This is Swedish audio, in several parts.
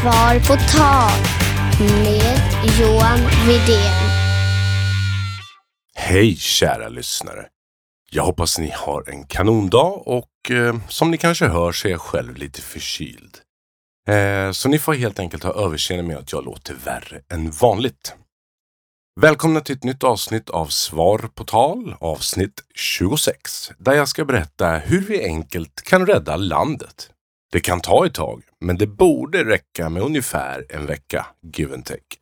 Svar på tal med Johan Widén. Hej kära lyssnare! Jag hoppas ni har en kanondag och eh, som ni kanske hör så är jag själv lite förkyld. Eh, så ni får helt enkelt ha överseende med att jag låter värre än vanligt. Välkomna till ett nytt avsnitt av Svar på tal, avsnitt 26, där jag ska berätta hur vi enkelt kan rädda landet. Det kan ta ett tag, men det borde räcka med ungefär en vecka, give and take.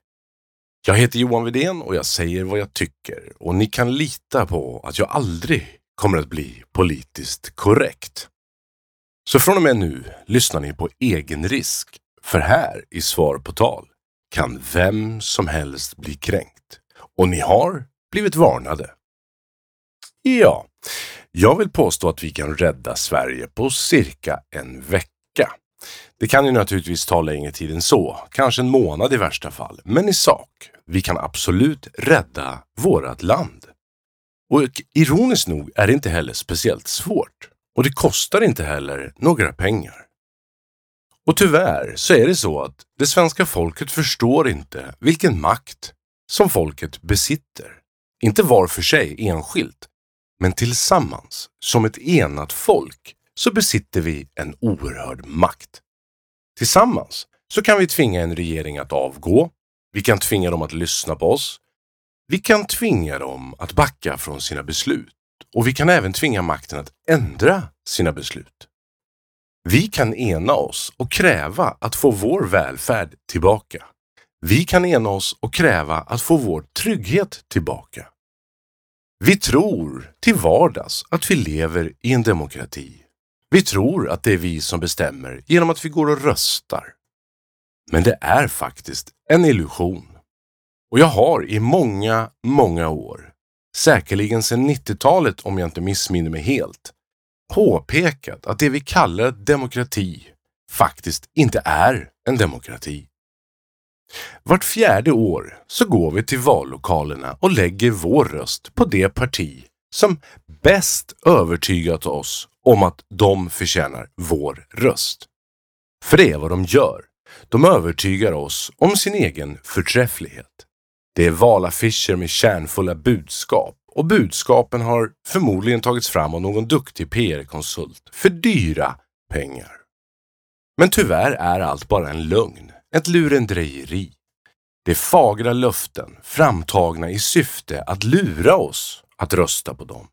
Jag heter Johan Widén och jag säger vad jag tycker och ni kan lita på att jag aldrig kommer att bli politiskt korrekt. Så från och med nu lyssnar ni på egen risk, för här i Svar på tal kan vem som helst bli kränkt. Och ni har blivit varnade. Ja, jag vill påstå att vi kan rädda Sverige på cirka en vecka. Det kan ju naturligtvis ta längre tid än så, kanske en månad i värsta fall. Men i sak, vi kan absolut rädda vårat land. Och ironiskt nog är det inte heller speciellt svårt. Och det kostar inte heller några pengar. Och tyvärr så är det så att det svenska folket förstår inte vilken makt som folket besitter. Inte var för sig enskilt, men tillsammans som ett enat folk så besitter vi en oerhörd makt. Tillsammans så kan vi tvinga en regering att avgå. Vi kan tvinga dem att lyssna på oss. Vi kan tvinga dem att backa från sina beslut och vi kan även tvinga makten att ändra sina beslut. Vi kan ena oss och kräva att få vår välfärd tillbaka. Vi kan ena oss och kräva att få vår trygghet tillbaka. Vi tror till vardags att vi lever i en demokrati. Vi tror att det är vi som bestämmer genom att vi går och röstar. Men det är faktiskt en illusion. Och jag har i många, många år, säkerligen sedan 90-talet om jag inte missminner mig helt, påpekat att det vi kallar demokrati faktiskt inte är en demokrati. Vart fjärde år så går vi till vallokalerna och lägger vår röst på det parti som bäst övertygat oss om att de förtjänar vår röst. För det är vad de gör. De övertygar oss om sin egen förträfflighet. Det är valaffischer med kärnfulla budskap och budskapen har förmodligen tagits fram av någon duktig PR-konsult för dyra pengar. Men tyvärr är allt bara en lögn, ett lurendrejeri. Det är fagra löften framtagna i syfte att lura oss att rösta på dem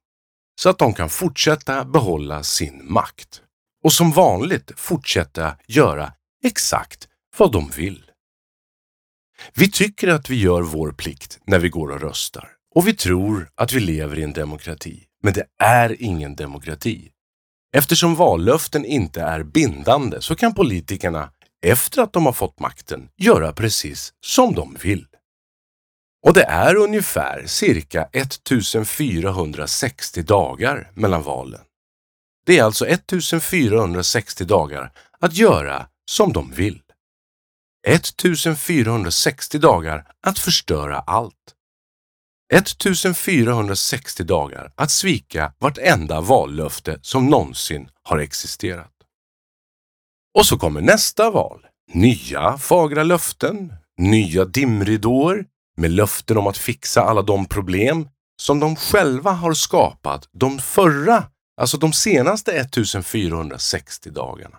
så att de kan fortsätta behålla sin makt och som vanligt fortsätta göra exakt vad de vill. Vi tycker att vi gör vår plikt när vi går och röstar och vi tror att vi lever i en demokrati. Men det är ingen demokrati. Eftersom vallöften inte är bindande så kan politikerna efter att de har fått makten göra precis som de vill. Och det är ungefär cirka 1460 dagar mellan valen. Det är alltså 1460 dagar att göra som de vill. 1460 dagar att förstöra allt. 1460 dagar att svika vartenda vallöfte som någonsin har existerat. Och så kommer nästa val. Nya fagra löften, nya dimridåer, med löften om att fixa alla de problem som de själva har skapat de förra, alltså de senaste 1460 dagarna.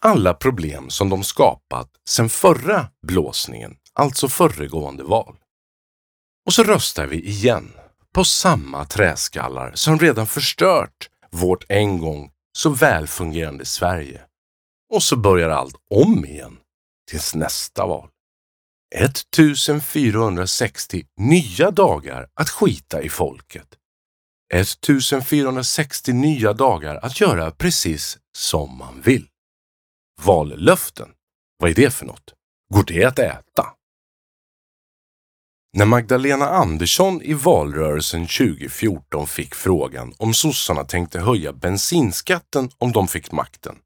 Alla problem som de skapat sedan förra blåsningen, alltså föregående val. Och så röstar vi igen på samma träskallar som redan förstört vårt en gång så välfungerande Sverige. Och så börjar allt om igen tills nästa val. 1460 nya dagar att skita i folket. 1460 nya dagar att göra precis som man vill. Vallöften, vad är det för något? Går det att äta? När Magdalena Andersson i valrörelsen 2014 fick frågan om sossarna tänkte höja bensinskatten om de fick makten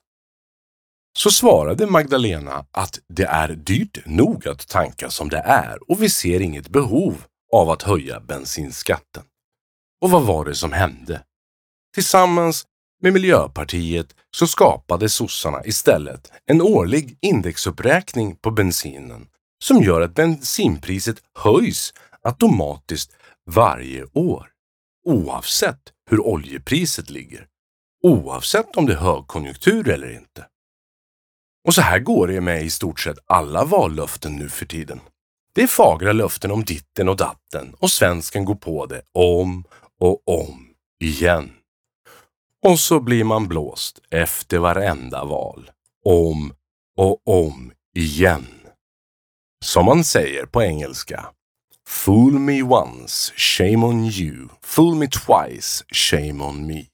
så svarade Magdalena att det är dyrt nog att tanka som det är och vi ser inget behov av att höja bensinskatten. Och vad var det som hände? Tillsammans med Miljöpartiet så skapade sossarna istället en årlig indexuppräkning på bensinen som gör att bensinpriset höjs automatiskt varje år. Oavsett hur oljepriset ligger. Oavsett om det är högkonjunktur eller inte. Och så här går det med i stort sett alla vallöften nu för tiden. Det är fagra löften om ditten och datten och svensken går på det om och om igen. Och så blir man blåst efter varenda val. Om och om igen. Som man säger på engelska. Fool me once, shame on you. Fool me twice, shame on me.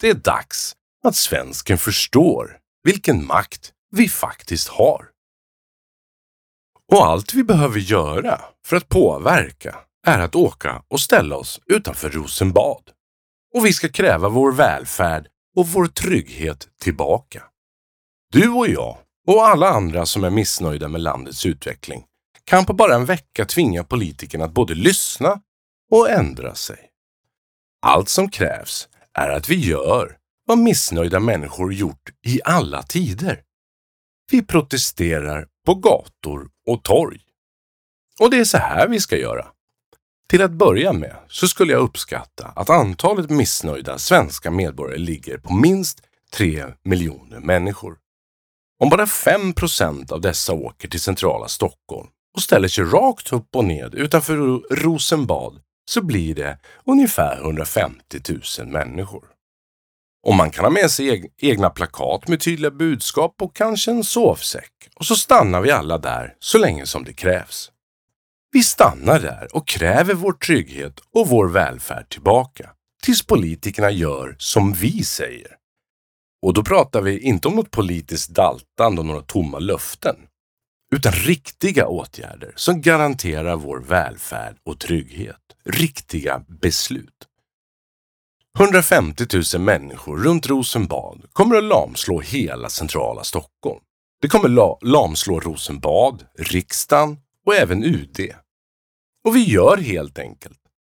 Det är dags att svensken förstår vilken makt vi faktiskt har. Och allt vi behöver göra för att påverka är att åka och ställa oss utanför Rosenbad. Och vi ska kräva vår välfärd och vår trygghet tillbaka. Du och jag och alla andra som är missnöjda med landets utveckling kan på bara en vecka tvinga politikerna att både lyssna och ändra sig. Allt som krävs är att vi gör vad missnöjda människor gjort i alla tider. Vi protesterar på gator och torg. Och det är så här vi ska göra. Till att börja med så skulle jag uppskatta att antalet missnöjda svenska medborgare ligger på minst 3 miljoner människor. Om bara 5% av dessa åker till centrala Stockholm och ställer sig rakt upp och ned utanför Rosenbad så blir det ungefär 150 000 människor. Och man kan ha med sig egna plakat med tydliga budskap och kanske en sovsäck. Och så stannar vi alla där så länge som det krävs. Vi stannar där och kräver vår trygghet och vår välfärd tillbaka. Tills politikerna gör som vi säger. Och då pratar vi inte om något politiskt daltande och några tomma löften. Utan riktiga åtgärder som garanterar vår välfärd och trygghet. Riktiga beslut. 150 000 människor runt Rosenbad kommer att lamslå hela centrala Stockholm. Det kommer la lamslå Rosenbad, riksdagen och även UD. Och vi gör helt enkelt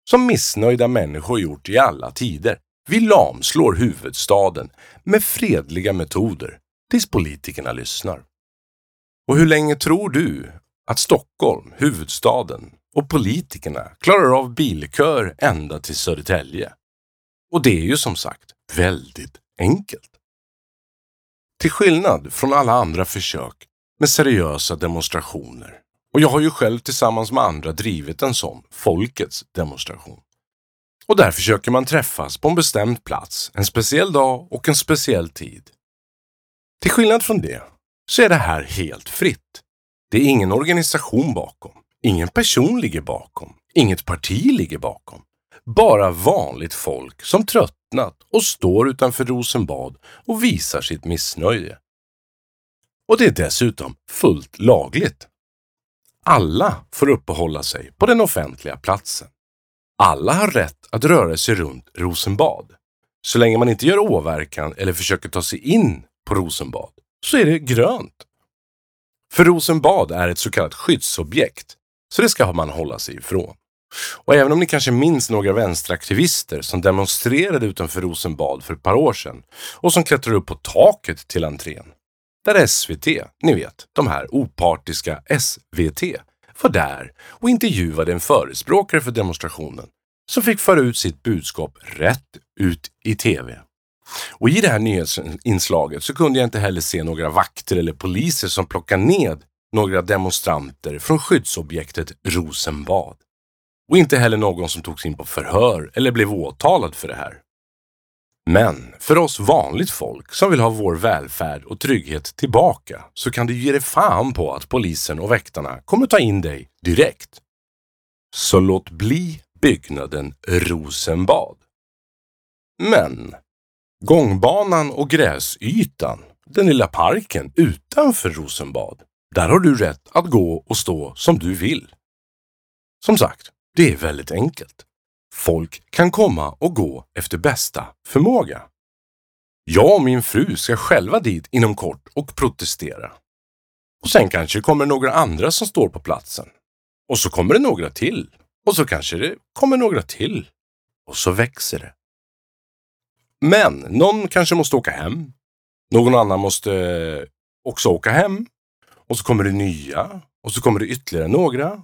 som missnöjda människor gjort i alla tider. Vi lamslår huvudstaden med fredliga metoder tills politikerna lyssnar. Och hur länge tror du att Stockholm, huvudstaden och politikerna klarar av bilkör ända till Södertälje? Och det är ju som sagt väldigt enkelt. Till skillnad från alla andra försök med seriösa demonstrationer och jag har ju själv tillsammans med andra drivit en sån folkets demonstration. Och där försöker man träffas på en bestämd plats, en speciell dag och en speciell tid. Till skillnad från det så är det här helt fritt. Det är ingen organisation bakom, ingen person ligger bakom, inget parti ligger bakom. Bara vanligt folk som tröttnat och står utanför Rosenbad och visar sitt missnöje. Och det är dessutom fullt lagligt. Alla får uppehålla sig på den offentliga platsen. Alla har rätt att röra sig runt Rosenbad. Så länge man inte gör åverkan eller försöker ta sig in på Rosenbad så är det grönt. För Rosenbad är ett så kallat skyddsobjekt, så det ska man hålla sig ifrån. Och även om ni kanske minns några vänsteraktivister som demonstrerade utanför Rosenbad för ett par år sedan och som klättrade upp på taket till entrén. Där SVT, ni vet, de här opartiska SVT, var där och intervjuade en förespråkare för demonstrationen som fick föra ut sitt budskap rätt ut i TV. Och i det här nyhetsinslaget så kunde jag inte heller se några vakter eller poliser som plockade ned några demonstranter från skyddsobjektet Rosenbad. Och inte heller någon som togs in på förhör eller blev åtalad för det här. Men för oss vanligt folk som vill ha vår välfärd och trygghet tillbaka så kan du ge dig fan på att polisen och väktarna kommer ta in dig direkt. Så låt bli byggnaden Rosenbad. Men gångbanan och gräsytan, den lilla parken utanför Rosenbad, där har du rätt att gå och stå som du vill. Som sagt, det är väldigt enkelt. Folk kan komma och gå efter bästa förmåga. Jag och min fru ska själva dit inom kort och protestera. Och sen kanske det kommer några andra som står på platsen. Och så kommer det några till. Och så kanske det kommer några till. Och så växer det. Men någon kanske måste åka hem. Någon annan måste också åka hem. Och så kommer det nya. Och så kommer det ytterligare några.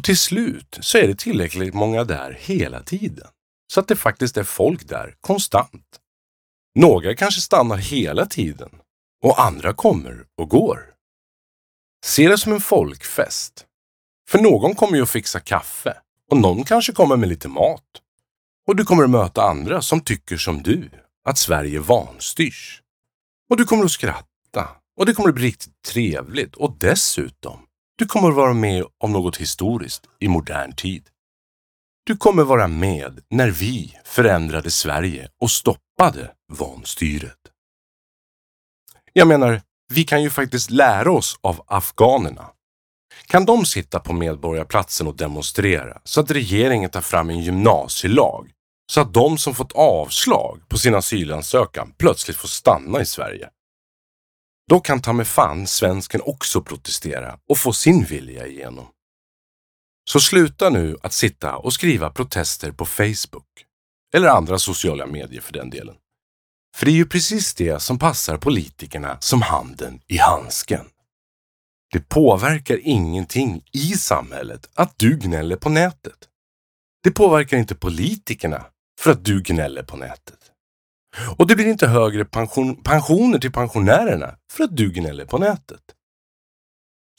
Och till slut så är det tillräckligt många där hela tiden. Så att det faktiskt är folk där konstant. Några kanske stannar hela tiden och andra kommer och går. Se det som en folkfest. För någon kommer ju att fixa kaffe och någon kanske kommer med lite mat. Och du kommer att möta andra som tycker som du, att Sverige vanstyrs. Och du kommer att skratta och det kommer att bli riktigt trevligt och dessutom, du kommer vara med om något historiskt i modern tid. Du kommer vara med när vi förändrade Sverige och stoppade vanstyret. Jag menar, vi kan ju faktiskt lära oss av afghanerna. Kan de sitta på Medborgarplatsen och demonstrera så att regeringen tar fram en gymnasielag så att de som fått avslag på sin asylansökan plötsligt får stanna i Sverige? Då kan ta med fan svensken också protestera och få sin vilja igenom. Så sluta nu att sitta och skriva protester på Facebook. Eller andra sociala medier för den delen. För det är ju precis det som passar politikerna som handen i handsken. Det påverkar ingenting i samhället att du gnäller på nätet. Det påverkar inte politikerna för att du gnäller på nätet. Och det blir inte högre pension, pensioner till pensionärerna för att du gnäller på nätet.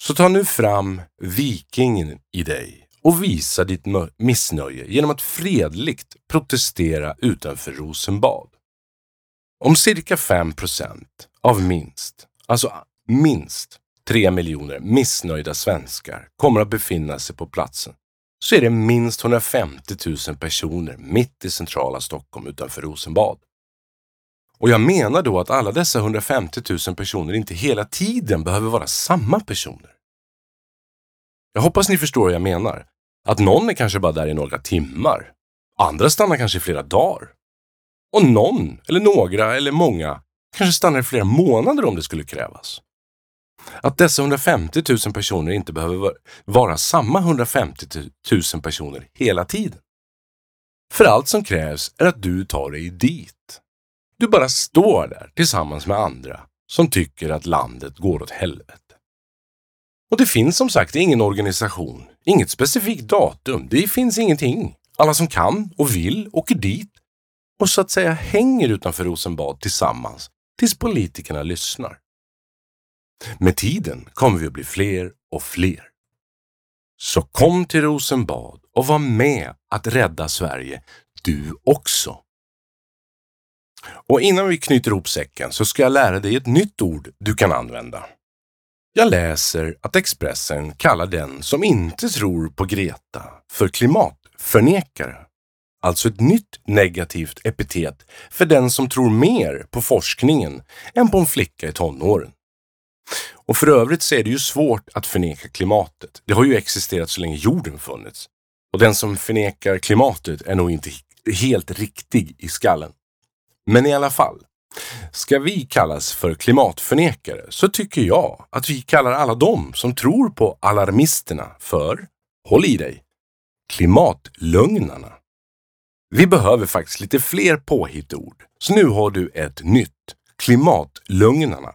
Så ta nu fram vikingen i dig och visa ditt missnöje genom att fredligt protestera utanför Rosenbad. Om cirka 5% av minst, alltså minst 3 miljoner missnöjda svenskar kommer att befinna sig på platsen så är det minst 150 000 personer mitt i centrala Stockholm utanför Rosenbad. Och jag menar då att alla dessa 150 000 personer inte hela tiden behöver vara samma personer. Jag hoppas ni förstår vad jag menar. Att någon är kanske bara där i några timmar. Andra stannar kanske i flera dagar. Och någon, eller några, eller många kanske stannar i flera månader om det skulle krävas. Att dessa 150 000 personer inte behöver vara samma 150 000 personer hela tiden. För allt som krävs är att du tar dig dit. Du bara står där tillsammans med andra som tycker att landet går åt helvete. Och det finns som sagt ingen organisation, inget specifikt datum, det finns ingenting. Alla som kan och vill åker dit och så att säga hänger utanför Rosenbad tillsammans tills politikerna lyssnar. Med tiden kommer vi att bli fler och fler. Så kom till Rosenbad och var med att rädda Sverige, du också. Och innan vi knyter ihop säcken så ska jag lära dig ett nytt ord du kan använda. Jag läser att Expressen kallar den som inte tror på Greta för klimatförnekare. Alltså ett nytt negativt epitet för den som tror mer på forskningen än på en flicka i tonåren. Och för övrigt så är det ju svårt att förneka klimatet. Det har ju existerat så länge jorden funnits. Och den som förnekar klimatet är nog inte helt riktig i skallen. Men i alla fall, ska vi kallas för klimatförnekare så tycker jag att vi kallar alla dem som tror på alarmisterna för, håll i dig, klimatlögnarna. Vi behöver faktiskt lite fler påhittord, så nu har du ett nytt, klimatlögnarna.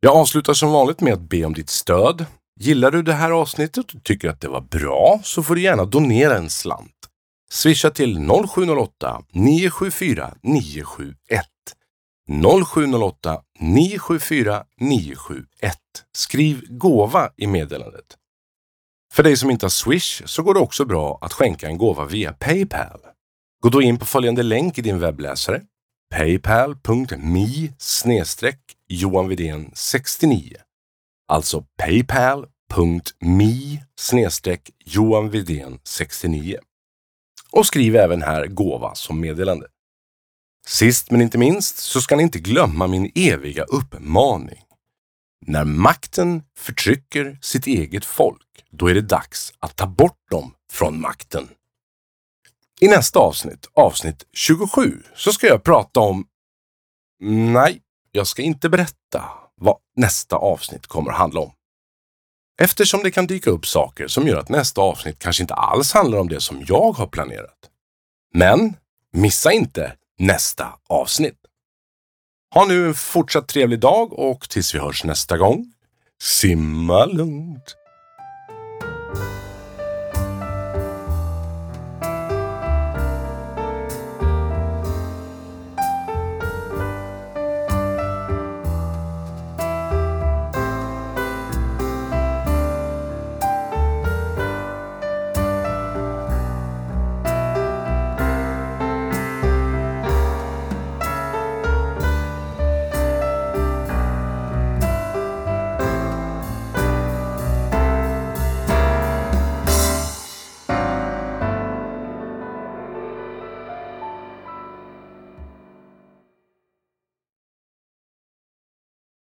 Jag avslutar som vanligt med att be om ditt stöd. Gillar du det här avsnittet och tycker att det var bra så får du gärna donera en slant. Swisha till 0708 974 971. 0708 974 971. Skriv gåva i meddelandet. För dig som inte har Swish så går det också bra att skänka en gåva via Paypal. Gå då in på följande länk i din webbläsare paypal.me Johan 69. Alltså paypal.me Johan 69. Och skriv även här gåva som meddelande. Sist men inte minst så ska ni inte glömma min eviga uppmaning. När makten förtrycker sitt eget folk, då är det dags att ta bort dem från makten. I nästa avsnitt, avsnitt 27, så ska jag prata om... Nej, jag ska inte berätta vad nästa avsnitt kommer att handla om eftersom det kan dyka upp saker som gör att nästa avsnitt kanske inte alls handlar om det som jag har planerat. Men missa inte nästa avsnitt! Ha nu en fortsatt trevlig dag och tills vi hörs nästa gång, simma lugnt!